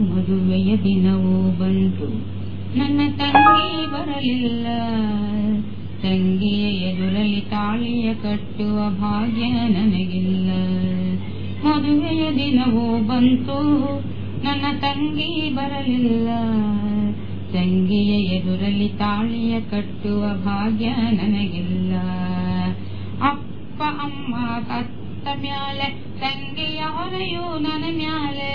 ಮದುವೆಯ ದಿನವೂ ಬಂತು. ನನ್ನ ತಂಗಿ ಬರಲಿಲ್ಲ. ತಂಗಿಯ ಎದುರಲ್ಲಿ ತಾಳಿಯ ಕಟ್ಟುವ ಭಾಗ್ಯ ನನಗಿಲ್ಲ. ಮದುವೆಯ ದಿನವೂ ಬಂತು. ನನ್ನ ತಂಗಿ ಬರಲಿಲ್ಲ. ತಂಗಿಯ ಎದುರಲ್ಲಿ ತಾಳಿಯ ಕಟ್ಟುವ ಭಾಗ್ಯ ನನಗಿಲ್ಲ. ಅಪ್ಪ, ಅಮ್ಮ ಕತ್ತ ಮ್ಯಾಲೆ ತಂಗಿಯ ಹೊರೆಯು ನನ್ನ ಮ್ಯಾಲೆ.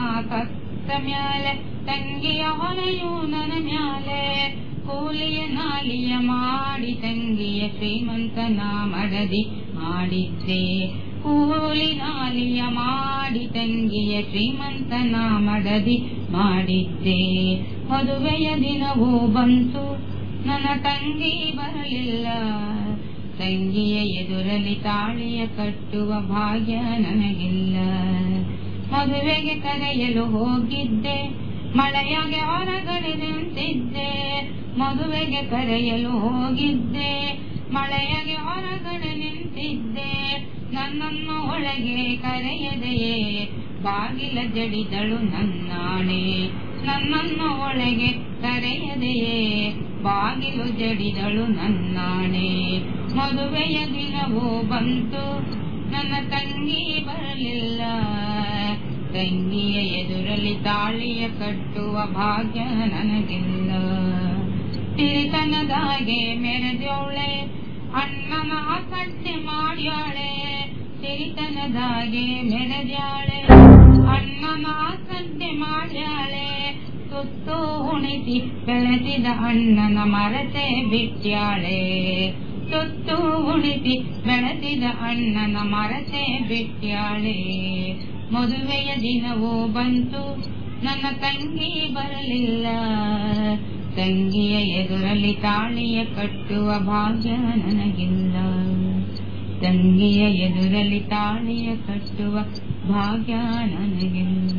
ಸತ್ತ ಮ್ಯಾಲೆ, ತಂಗಿಯ ಹೊಲೆಯು ನನ ಮ್ಯಾಲೆ. ಕೂಲಿಯ ನಾಲಿಯ ಮಾಡಿ, ತಂಗಿಯ ಶ್ರೀಮಂತನ ಮಡದಿ ಮಾಡಿದ್ದೆ. ಕೂಲಿ ನಾಲಿಯ ಮಾಡಿ, ತಂಗಿಯ ಶ್ರೀಮಂತನ ಮಡದಿ ಮಾಡಿದ್ದೆ. ಮದುವೆಯ ದಿನವೂ ಬಂತು, ನನ್ನ ತಂಗಿ ಬರಲಿಲ್ಲ. ತಂಗಿಯ ಎದುರಲ್ಲಿ ತಾಳಿಯ ಕಟ್ಟುವ ಭಾಗ್ಯ ನನಗಿಲ್ಲ. ಮದುವೆಗೆ ಕರೆಯಲು ಹೋಗಿದ್ದೆ. ಮಳೆಯಾಗೆ ಹೊರಗಡೆ ನಿಂತಿದ್ದೆ. ಮದುವೆಗೆ ಕರೆಯಲು ಹೋಗಿದ್ದೆ. ಮಳೆಯಾಗೆ ಹೊರಗಡೆ ನಿಂತಿದ್ದೆ. ನನ್ನನ್ನು ಒಳಗೆ ಕರೆಯದೆಯೇ? ಬಾಗಿಲ ಜಡಿದಳು ನನ್ನಾಣೆ. ನನ್ನನ್ನು ಒಳಗೆ ಕರೆಯದೆಯೇ? ಬಾಗಿಲು ಜಡಿದಳು ನನ್ನಾಣೆ. ಮದುವೆಯ ದಿನವೂ ಬಂತು. ನನ್ನ ತಂಗಿ ಬರಲಿಲ್ಲ. ತಂಗಿಯ ಎದುರಲ್ಲಿ ತಾಳಿಯ ಕಟ್ಟುವ ಭಾಗ್ಯ ನನಗಿಲ್ಲ. ಸಿರಿತನದಾಗೆ ಮೆರೆದವಳೆ ಅಣ್ಣನ ಕಟ್ಟೆ ಮಾಡ್ಯಾಳೆ. ಸಿರಿತನದಾಗೆ ಮೆರೆದ್ಯಾಳೆ ಅಣ್ಣನ ಕಟ್ಟೆ ಮಾಡ್ಯಾಳೆ. ಸುತ್ತು ಉಣಿಸಿ ಬೆಳೆಸಿದ ಅಣ್ಣನ ಮರತೆ ಬಿಟ್ಟ್ಯಾಳೆ ಸುತ್ತು ಉಣಿಸಿ ಬೆಳೆದಿದ ಅಣ್ಣನ ಮರತೆ ಬಿಟ್ಯಾಳೆ. ಮದುವೆಯ ದಿನವೂ ಬಂತು. ನನ್ನ ತಂಗಿ ಬರಲಿಲ್ಲ. ತಂಗಿಯ ಎದುರಲ್ಲಿ ತಾಳಿಯ ಕಟ್ಟುವ ಭಾಗ್ಯ ನನಗಿಲ್ಲ. ತಂಗಿಯ ಎದುರಲ್ಲಿ ತಾಳಿಯ ಕಟ್ಟುವ ಭಾಗ್ಯ ನನಗಿಲ್ಲ.